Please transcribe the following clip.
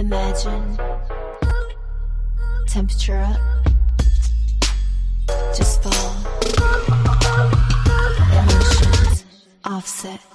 Imagine temperature up, offset.